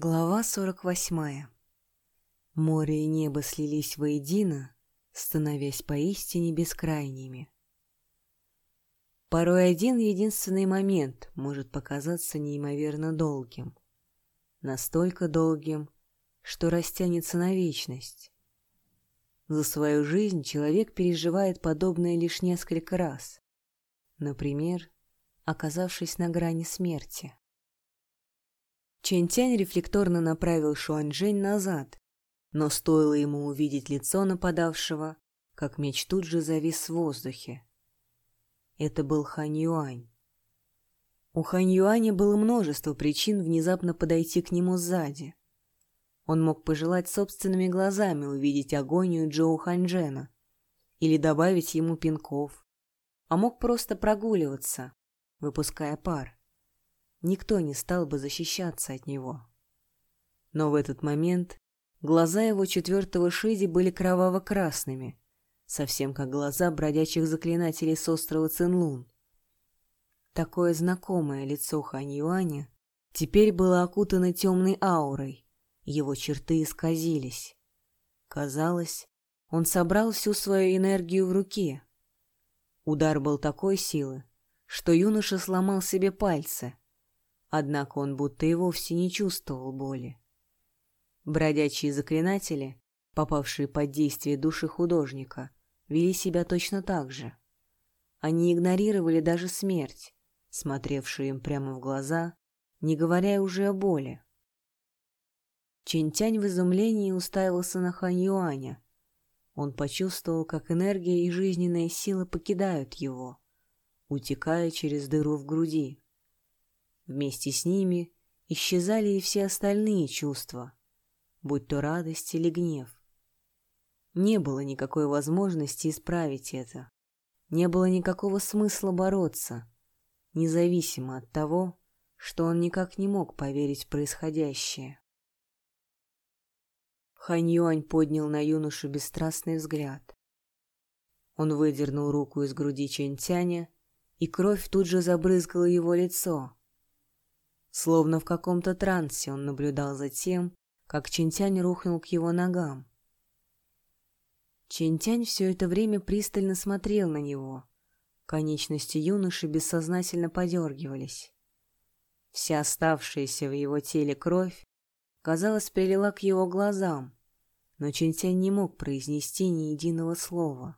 Глава сорок восьмая. Море и небо слились воедино, становясь поистине бескрайними. Порой один единственный момент может показаться неимоверно долгим. Настолько долгим, что растянется на вечность. За свою жизнь человек переживает подобное лишь несколько раз. Например, оказавшись на грани смерти. Чэнь-Тянь рефлекторно направил Шуанчжэнь назад, но стоило ему увидеть лицо нападавшего, как меч тут же завис в воздухе. Это был Хань Юань. У Хань Юаня было множество причин внезапно подойти к нему сзади. Он мог пожелать собственными глазами увидеть агонию Джоу Ханьчжена или добавить ему пинков, а мог просто прогуливаться, выпуская пар никто не стал бы защищаться от него. Но в этот момент глаза его четвертого Шиди были кроваво-красными, совсем как глаза бродячих заклинателей с острова Цинлун. Такое знакомое лицо Хань Юаня теперь было окутано темной аурой, его черты исказились. Казалось, он собрал всю свою энергию в руке. Удар был такой силы, что юноша сломал себе пальцы, Однако он будто и вовсе не чувствовал боли. Бродячие заклинатели, попавшие под действие души художника, вели себя точно так же. Они игнорировали даже смерть, смотревшую им прямо в глаза, не говоря уже о боли. Чинтянь в изумлении уставился на Хан Юаня. Он почувствовал, как энергия и жизненная сила покидают его, утекая через дыру в груди. Вместе с ними исчезали и все остальные чувства, будь то радость или гнев. Не было никакой возможности исправить это. Не было никакого смысла бороться, независимо от того, что он никак не мог поверить в происходящее. Хань Юань поднял на юношу бесстрастный взгляд. Он выдернул руку из груди Чэнь-Тяня, и кровь тут же забрызгала его лицо. Словно в каком-то трансе он наблюдал за тем, как Чинтянь рухнул к его ногам. Чинтянь все это время пристально смотрел на него. Конечности юноши бессознательно подергивались. Вся оставшаяся в его теле кровь, казалось, прилила к его глазам, но Чинтянь не мог произнести ни единого слова.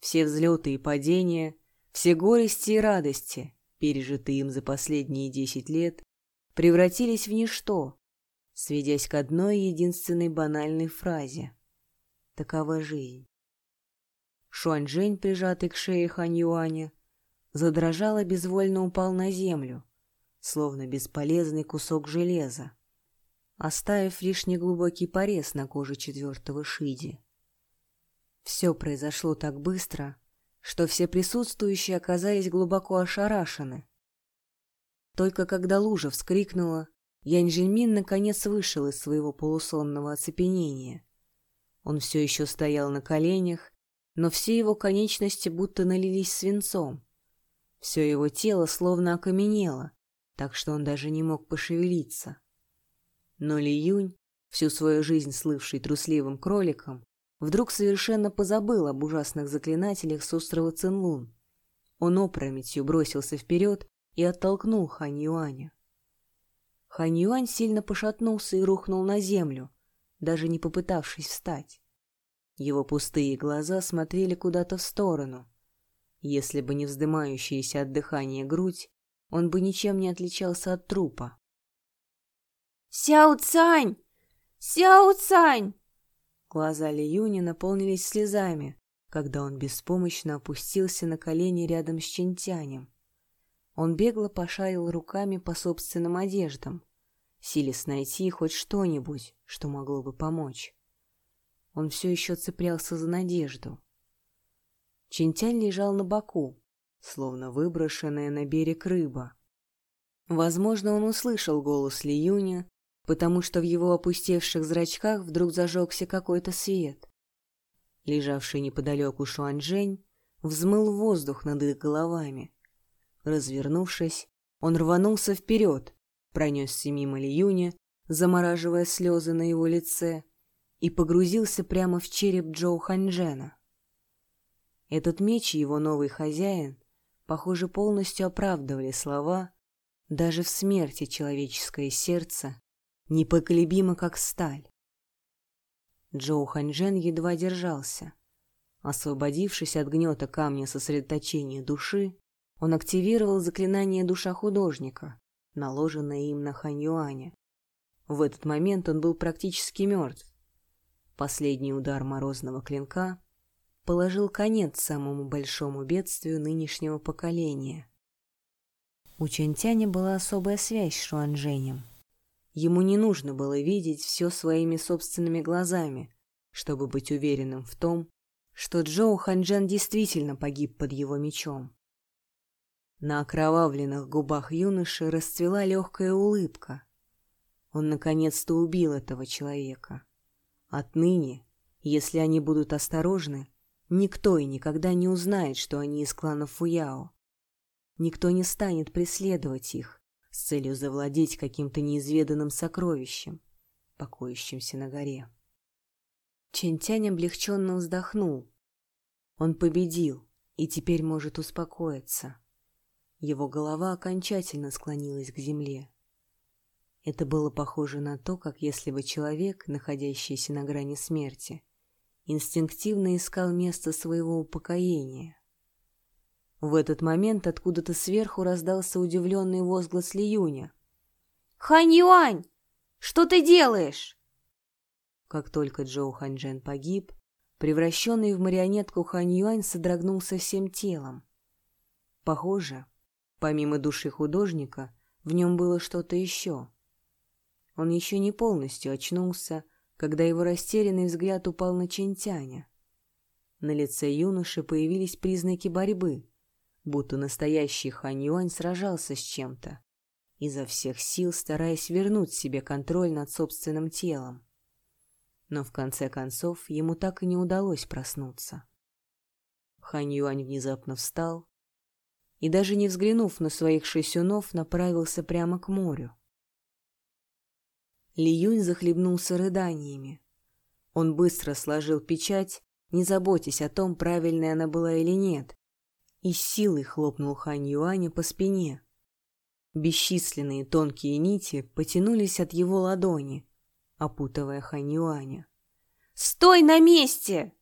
Все взлеты и падения, все горести и радости — пережитые им за последние десять лет, превратились в ничто, сведясь к одной единственной банальной фразе. Такова жизнь. Шуаньжэнь, прижатый к шее Хань Юаня, задрожал и безвольно упал на землю, словно бесполезный кусок железа, оставив лишь неглубокий порез на коже четвертого Шиди. Все произошло так быстро, что все присутствующие оказались глубоко ошарашены. Только когда лужа вскрикнула, Янь Жильмин наконец вышел из своего полусонного оцепенения. Он все еще стоял на коленях, но все его конечности будто налились свинцом. Все его тело словно окаменело, так что он даже не мог пошевелиться. Но Ли Юнь, всю свою жизнь слывший трусливым кроликом, вдруг совершенно позабыл об ужасных заклинателях с острова Цинлун. Он опрометью бросился вперед и оттолкнул Хань Юаня. Хань Юань сильно пошатнулся и рухнул на землю, даже не попытавшись встать. Его пустые глаза смотрели куда-то в сторону. Если бы не вздымающаяся от дыхания грудь, он бы ничем не отличался от трупа. «Сяо Цань! Сяо Цань!» Глаза Ли Юни наполнились слезами, когда он беспомощно опустился на колени рядом с Чинтянем. Он бегло пошарил руками по собственным одеждам, силясь найти хоть что-нибудь, что могло бы помочь. Он все еще цеплялся за надежду. Чинтянь лежал на боку, словно выброшенная на берег рыба. Возможно, он услышал голос Ли Юня потому что в его опустевших зрачках вдруг зажегся какой-то свет. Лежавший неподалеку Шуанчжэнь взмыл воздух над их головами. Развернувшись, он рванулся вперед, пронесся мимо Лиюня замораживая слезы на его лице, и погрузился прямо в череп Джоу Ханьжена. Этот меч и его новый хозяин, похоже, полностью оправдывали слова «даже в смерти человеческое сердце непоколебимо, как сталь». Джоу Ханьжен едва держался. Освободившись от гнета камня сосредоточения души, он активировал заклинание душа художника, наложенное им на Хань Юаня. В этот момент он был практически мертв. Последний удар морозного клинка положил конец самому большому бедствию нынешнего поколения. У Чэнтяня была особая связь с Шуанжэнем. Ему не нужно было видеть все своими собственными глазами, чтобы быть уверенным в том, что Джоу Ханжан действительно погиб под его мечом. На окровавленных губах юноши расцвела легкая улыбка. Он наконец-то убил этого человека. Отныне, если они будут осторожны, никто и никогда не узнает, что они из клана Фуяо. Никто не станет преследовать их с целью завладеть каким-то неизведанным сокровищем, покоящимся на горе. Чентянь облегченно вздохнул. Он победил и теперь может успокоиться. Его голова окончательно склонилась к земле. Это было похоже на то, как если бы человек, находящийся на грани смерти, инстинктивно искал место своего упокоения. В этот момент откуда-то сверху раздался удивленный возглас Лиюня. «Хань Юань, что ты делаешь?» Как только Джоу Ханьчжэн погиб, превращенный в марионетку Хань Юань содрогнулся всем телом. Похоже, помимо души художника, в нем было что-то еще — он еще не полностью очнулся, когда его растерянный взгляд упал на Чентяня. На лице юноши появились признаки борьбы, будто настоящий Хань Юань сражался с чем-то, изо всех сил стараясь вернуть себе контроль над собственным телом. Но в конце концов ему так и не удалось проснуться. Хань Юань внезапно встал и, даже не взглянув на своих шесюнов, направился прямо к морю. Ли Юнь захлебнулся рыданиями. Он быстро сложил печать, не заботясь о том, правильной она была или нет, и силой хлопнул Хань Юаня по спине. Бесчисленные тонкие нити потянулись от его ладони, опутывая Хань Юаня. «Стой на месте!»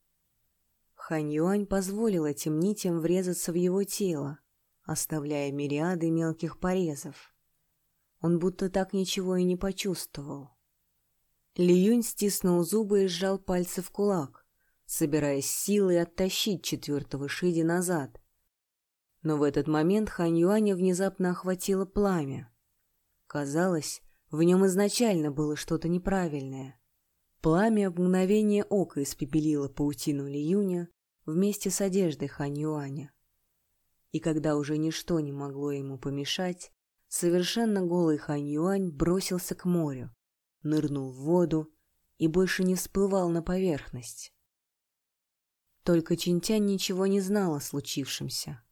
Хань Юань позволил этим нитям врезаться в его тело, оставляя мириады мелких порезов. Он будто так ничего и не почувствовал. Ли Юнь стиснул зубы и сжал пальцы в кулак, собираясь силой оттащить четвертого Шиди назад. Но в этот момент Хань Юаня внезапно охватило пламя. Казалось, в нем изначально было что-то неправильное. Пламя в мгновение ока испепелило паутину Ли Юня вместе с одеждой Хань Юаня. И когда уже ничто не могло ему помешать, Совершенно голый Хань Юань бросился к морю, нырнул в воду и больше не всплывал на поверхность. Только Чинтянь ничего не знал о случившемся.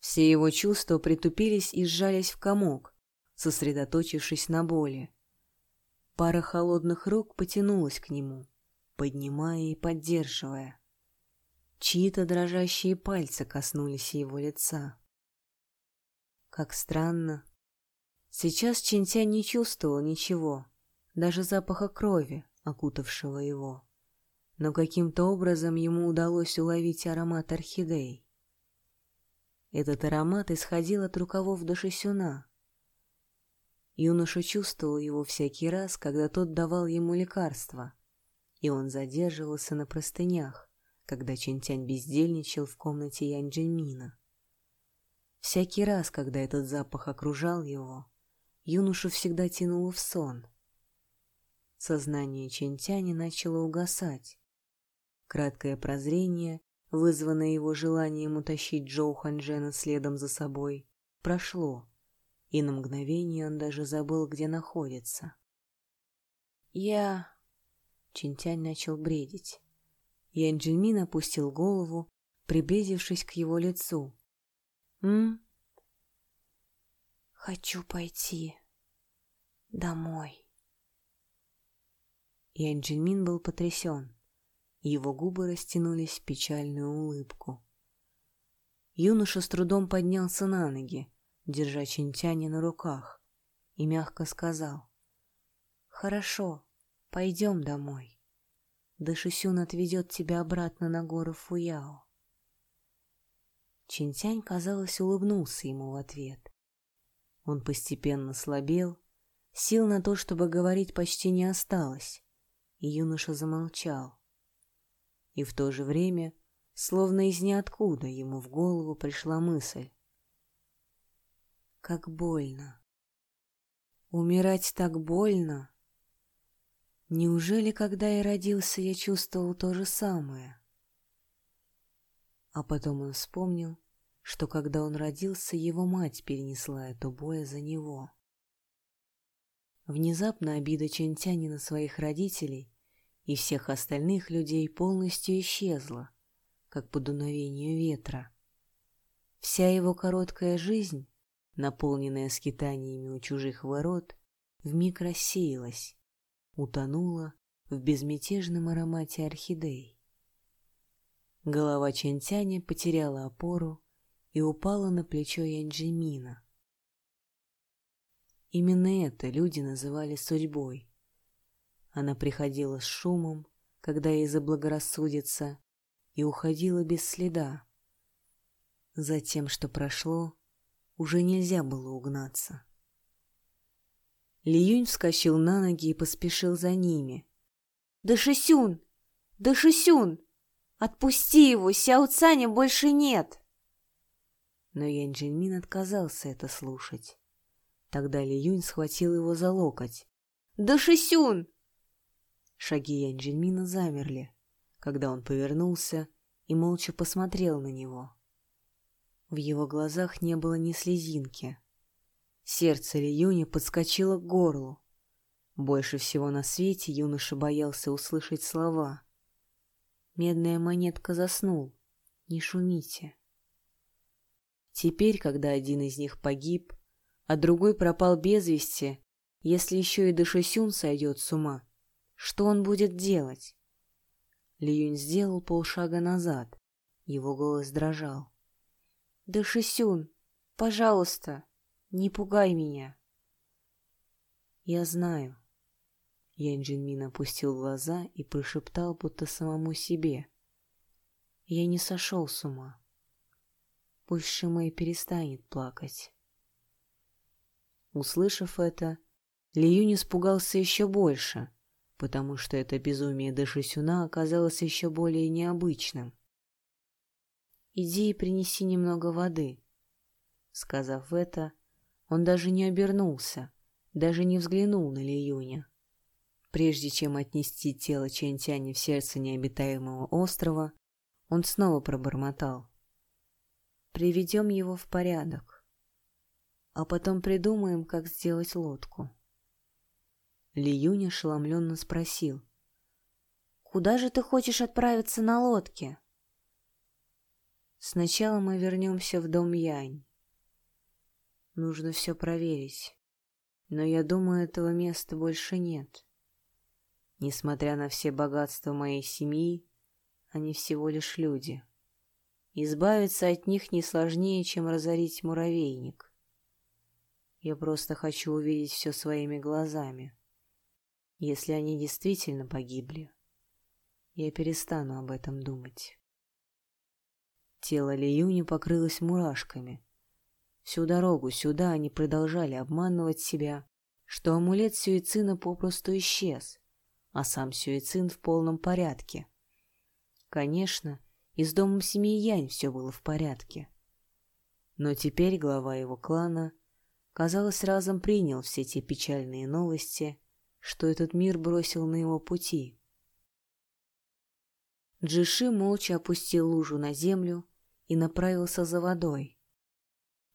Все его чувства притупились и сжались в комок, сосредоточившись на боли. Пара холодных рук потянулась к нему, поднимая и поддерживая. Чьи-то дрожащие пальцы коснулись его лица. Как странно, Сейчас Чинтя не чувствовал ничего, даже запаха крови, окутавшего его. Но каким-то образом ему удалось уловить аромат орхидей. Этот аромат исходил от рукавов до шесюна. Юноша чувствовал его всякий раз, когда тот давал ему лекарства, и он задерживался на простынях, когда Чинтянь бездельничал в комнате Янь Джинмина. Всякий раз, когда этот запах окружал его, юношу всегда тянуло в сон. Сознание Чентяни начало угасать. Краткое прозрение, вызванное его желанием утащить Джоу Ханжена следом за собой, прошло, и на мгновение он даже забыл, где находится. «Я...» Чинтянь начал бредить. Ян Джинмин опустил голову, приблизившись к его лицу. «М?» «Хочу пойти...» домой. И Анджельмин был потрясен. Его губы растянулись в печальную улыбку. Юноша с трудом поднялся на ноги, держа Чинтяня на руках, и мягко сказал. «Хорошо, пойдем домой. Дашисюн отведет тебя обратно на гору Фуяо». Чинтянь, казалось, улыбнулся ему в ответ. Он постепенно слабел, сил на то, чтобы говорить, почти не осталось, и юноша замолчал. И в то же время, словно из ниоткуда, ему в голову пришла мысль. Как больно. Умирать так больно. Неужели, когда я родился, я чувствовал то же самое? А потом он вспомнил, что когда он родился, его мать перенесла эту боль за него. Внезапно обида Чентяни на своих родителей и всех остальных людей полностью исчезла, как по дуновению ветра. Вся его короткая жизнь, наполненная скитаниями у чужих ворот, вмиг рассеялась, утонула в безмятежном аромате орхидей. Голова Чентяня потеряла опору и упала на плечо Янджимина. Именно это люди называли судьбой. Она приходила с шумом, когда ей заблагорассудится, и уходила без следа. За тем, что прошло, уже нельзя было угнаться. Лиюнь вскочил на ноги и поспешил за ними. «Да Шисюн! Да Шисюн! Отпусти его, Сяо Цаня больше нет!» но Ян Джинмин отказался это слушать. Тогда Ли Юнь схватил его за локоть. «Да Шисюн!» Шаги Ян Джинмина замерли, когда он повернулся и молча посмотрел на него. В его глазах не было ни слезинки. Сердце Ли Юня подскочило к горлу. Больше всего на свете юноша боялся услышать слова. Медная монетка заснул. Не шумите. Теперь, когда один из них погиб, а другой пропал без вести, если еще и Дашисюн сойдет с ума, что он будет делать? Лиюнь сделал полшага назад. Его голос дрожал. «Дашисюн, пожалуйста, не пугай меня!» «Я знаю». Ян Джинмин опустил глаза и прошептал, будто самому себе. «Я не сошел с ума. Пусть Шимэй перестанет плакать. Услышав это, Лиюнь испугался еще больше, потому что это безумие Дэшисюна оказалось еще более необычным. «Иди и принеси немного воды». Сказав это, он даже не обернулся, даже не взглянул на Лиюня. Прежде чем отнести тело Чэнтяня в сердце необитаемого острова, он снова пробормотал. Приведем его в порядок. А потом придумаем, как сделать лодку. Ли Юнь ошеломленно спросил. «Куда же ты хочешь отправиться на лодке?» «Сначала мы вернемся в дом Янь. Нужно все проверить. Но я думаю, этого места больше нет. Несмотря на все богатства моей семьи, они всего лишь люди». Избавиться от них не сложнее, чем разорить муравейник. Я просто хочу увидеть все своими глазами. Если они действительно погибли, я перестану об этом думать. Тело Лиюни покрылось мурашками. Всю дорогу сюда они продолжали обманывать себя, что амулет Сюицина попросту исчез, а сам Сюицин в полном порядке. Конечно, и с домом семьи Янь все было в порядке. Но теперь глава его клана, казалось, разом принял все те печальные новости, что этот мир бросил на его пути. Джиши молча опустил лужу на землю и направился за водой.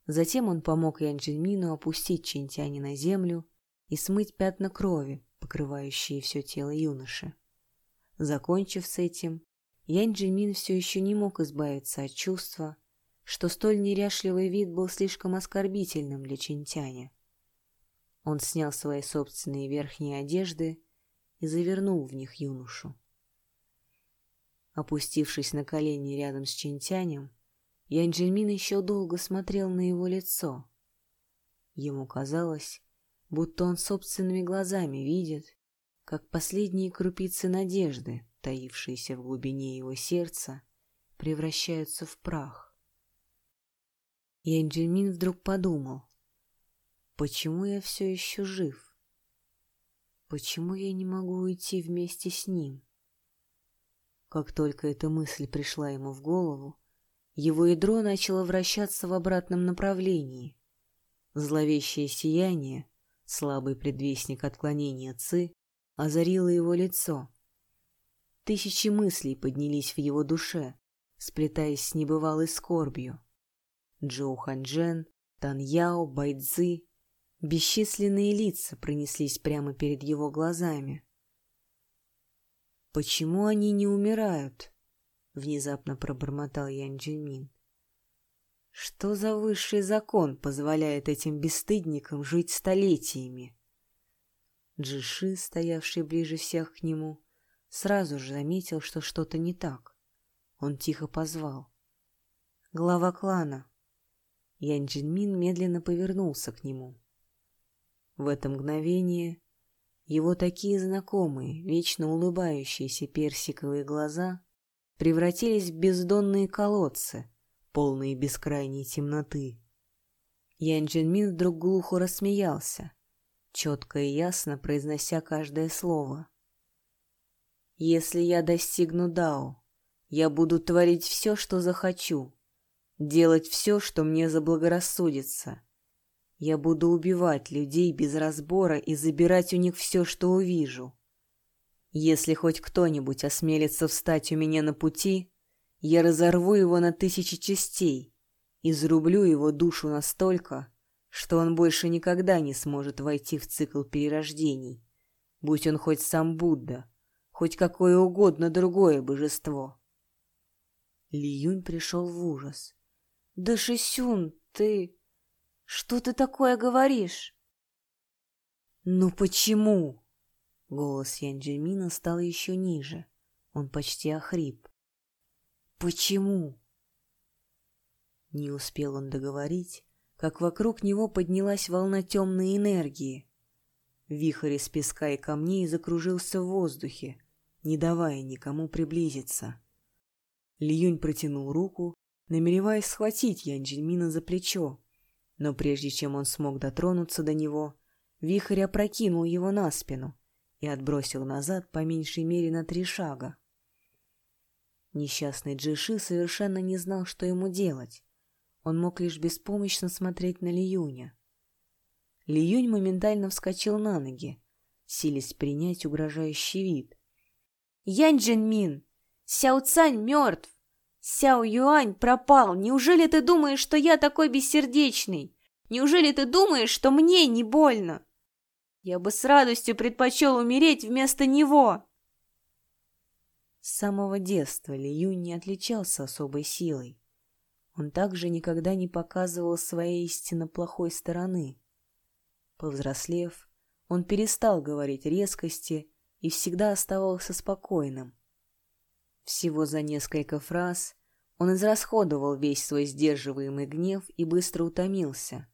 Затем он помог Янджельмину опустить Чинтяни на землю и смыть пятна крови, покрывающие все тело юноши. Закончив с этим, Янь Джимин все еще не мог избавиться от чувства, что столь неряшливый вид был слишком оскорбительным для Чинтяня. Он снял свои собственные верхние одежды и завернул в них юношу. Опустившись на колени рядом с Чинтянем, Янджельмин еще долго смотрел на его лицо. Ему казалось, будто он собственными глазами видит, как последние крупицы надежды, таившиеся в глубине его сердца, превращаются в прах. Янджельмин вдруг подумал, почему я все еще жив? Почему я не могу уйти вместе с ним? Как только эта мысль пришла ему в голову, его ядро начало вращаться в обратном направлении. Зловещее сияние, слабый предвестник отклонения Ци, озарило его лицо. Тысячи мыслей поднялись в его душе, сплетаясь с небывалой скорбью. Джоу Ханчжен, Тан Яо, Байцзы, бесчисленные лица пронеслись прямо перед его глазами. «Почему они не умирают?» — внезапно пробормотал Ян Джимин. «Что за высший закон позволяет этим бесстыдникам жить столетиями?» Джиши, стоявший ближе всех к нему, сразу же заметил, что что-то не так. Он тихо позвал. «Глава клана!» Ян Джинмин медленно повернулся к нему. В это мгновение его такие знакомые, вечно улыбающиеся персиковые глаза превратились в бездонные колодцы, полные бескрайней темноты. Ян Джинмин вдруг глухо рассмеялся, четко и ясно произнося каждое слово. «Если я достигну Дао, я буду творить все, что захочу, делать все, что мне заблагорассудится, я буду убивать людей без разбора и забирать у них все, что увижу. Если хоть кто-нибудь осмелится встать у меня на пути, я разорву его на тысячи частей и зарублю его душу настолько, что он больше никогда не сможет войти в цикл перерождений, будь он хоть сам Будда, хоть какое угодно другое божество. Ли Юнь пришел в ужас. «Да, Шисюн, ты...» Что ты такое говоришь? Ну почему? Голос Янджельмина стал еще ниже. Он почти охрип. Почему? Не успел он договорить, как вокруг него поднялась волна темной энергии. Вихрь из песка и камней закружился в воздухе, не давая никому приблизиться. Льюнь протянул руку, намереваясь схватить Янджельмина за плечо, но прежде чем он смог дотронуться до него, вихрь опрокинул его на спину и отбросил назад по меньшей мере на три шага. Несчастный Джиши совершенно не знал, что ему делать. Он мог лишь беспомощно смотреть на Лиюня. Лиюнь моментально вскочил на ноги, силясь принять угрожающий вид. «Янь Джинмин! Сяо Цань мертв! Сяо Юань пропал! Неужели ты думаешь, что я такой бессердечный? Неужели ты думаешь, что мне не больно? Я бы с радостью предпочел умереть вместо него!» С самого детства Ли Юнь не отличался особой силой. Он также никогда не показывал своей истинно плохой стороны. Повзрослев, он перестал говорить резкости и всегда оставался спокойным. Всего за несколько фраз он израсходовал весь свой сдерживаемый гнев и быстро утомился.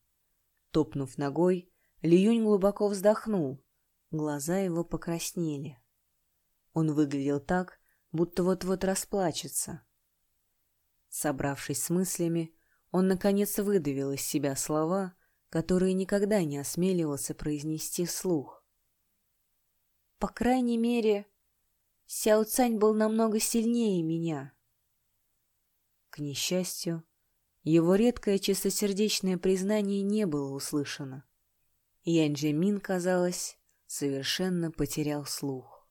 Топнув ногой, Лиюнь глубоко вздохнул, глаза его покраснели. Он выглядел так, будто вот-вот расплачется. Собравшись с мыслями, он наконец выдавил из себя слова, которые никогда не осмеливался произнести вслух. «По крайней мере, Сяо Цань был намного сильнее меня. К несчастью, его редкое чистосердечное признание не было услышано. Ян Джемин, казалось, совершенно потерял слух.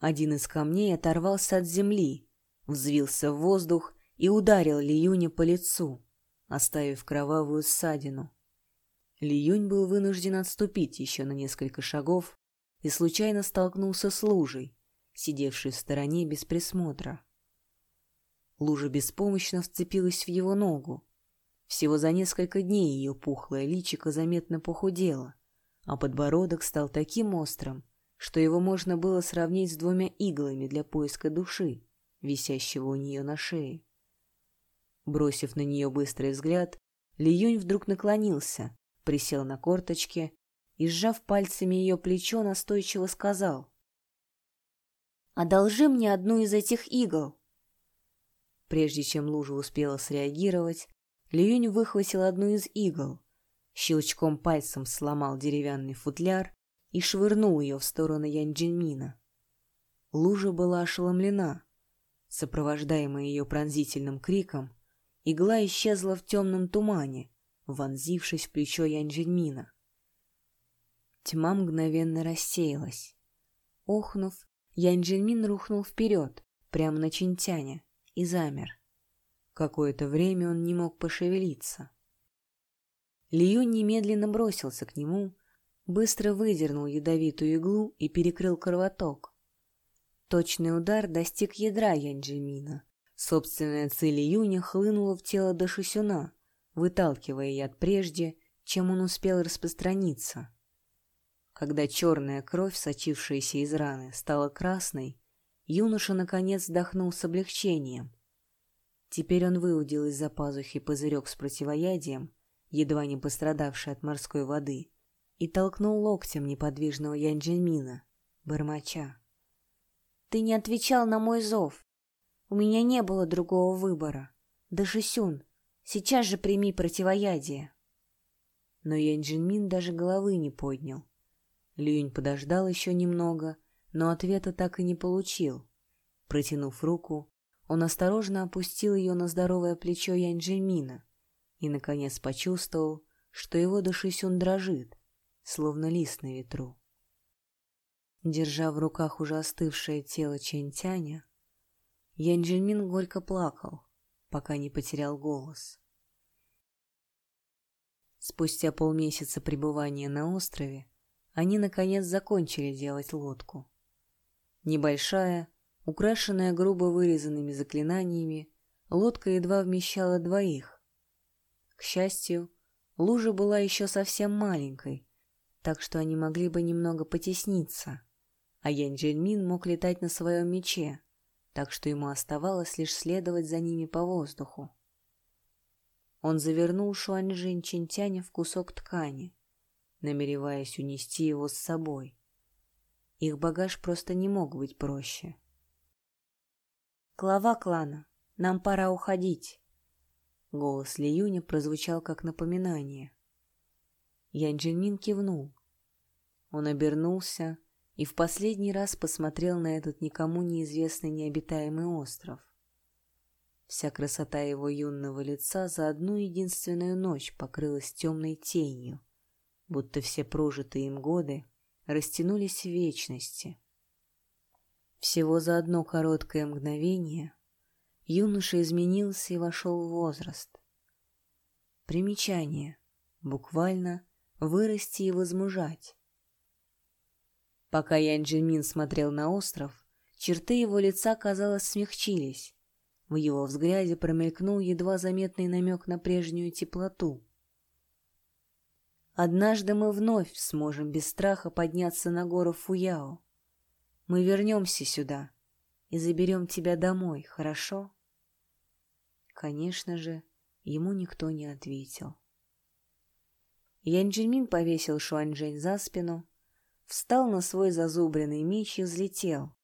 Один из камней оторвался от земли, взвился в воздух и ударил Лиюня по лицу, оставив кровавую ссадину. Лиюнь был вынужден отступить еще на несколько шагов и случайно столкнулся с лужей, сидевший в стороне без присмотра. Лужа беспомощно вцепилась в его ногу. Всего за несколько дней ее пухлое личико заметно похудело, а подбородок стал таким острым, что его можно было сравнить с двумя иглами для поиска души, висящего у нее на шее. Бросив на нее быстрый взгляд, Ли Юнь вдруг наклонился, присел на корточки и, сжав пальцами ее плечо, настойчиво сказал. «Одолжи мне одну из этих игл!» Прежде чем лужа успела среагировать, Ли Юнь выхватил одну из игл, щелчком пальцем сломал деревянный футляр и швырнул ее в сторону Янь Джинмина. Лужа была ошеломлена. Сопровождаемая ее пронзительным криком, игла исчезла в темном тумане, вонзившись в плечо Янь Джинмина. Тьма мгновенно рассеялась. Охнув, Янь Джинмин рухнул вперед, прямо на Чинтяня, и замер. Какое-то время он не мог пошевелиться. Лию немедленно бросился к нему, быстро выдернул ядовитую иглу и перекрыл кровоток. Точный удар достиг ядра Янджимина. Собственная цель июня хлынула в тело Дашисюна, выталкивая яд прежде, чем он успел распространиться. Когда черная кровь, сочившаяся из раны, стала красной, юноша наконец вздохнул с облегчением. Теперь он выудил из-за пазухи пузырек с противоядием, едва не пострадавший от морской воды, и толкнул локтем неподвижного Янджельмина, бормоча. «Ты не отвечал на мой зов. У меня не было другого выбора. Даже Сюн, сейчас же прими противоядие». Но Янджельмин даже головы не поднял. Люнь подождал еще немного, но ответа так и не получил. Протянув руку, он осторожно опустил ее на здоровое плечо Янджельмина и, наконец, почувствовал, что его Дашисюн дрожит, словно лист на ветру. Держа в руках уже остывшее тело Чэньтяня, Янджельмин горько плакал, пока не потерял голос. Спустя полмесяца пребывания на острове они, наконец, закончили делать лодку. Небольшая, украшенная грубо вырезанными заклинаниями, лодка едва вмещала двоих, к счастью, лужа была еще совсем маленькой, так что они могли бы немного потесниться, а Ян Джельмин мог летать на своем мече, так что ему оставалось лишь следовать за ними по воздуху. Он завернул Шуаньжин Чинтяня в кусок ткани, намереваясь унести его с собой. Их багаж просто не мог быть проще. «Глава клана, нам пора уходить». Голос Ли Юня прозвучал как напоминание. Ян Джинмин кивнул. Он обернулся и в последний раз посмотрел на этот никому неизвестный необитаемый остров. Вся красота его юного лица за одну единственную ночь покрылась темной тенью, будто все прожитые им годы растянулись в вечности. Всего за одно короткое мгновение юноша изменился и вошел в возраст. Примечание. Буквально вырасти и возмужать. Пока Ян Джинмин смотрел на остров, черты его лица, казалось, смягчились. В его взгляде промелькнул едва заметный намек на прежнюю теплоту. «Однажды мы вновь сможем без страха подняться на гору Фуяо. Мы вернемся сюда и заберем тебя домой, хорошо?» Конечно же, ему никто не ответил. Ян повесил Шуанчжэнь за спину, встал на свой зазубренный меч и взлетел,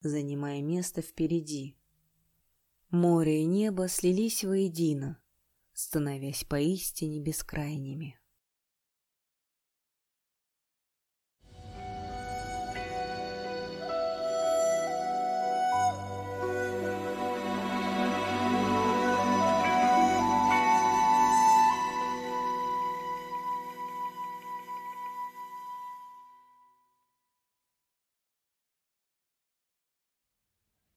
занимая место впереди. Море и небо слились воедино, становясь поистине бескрайними.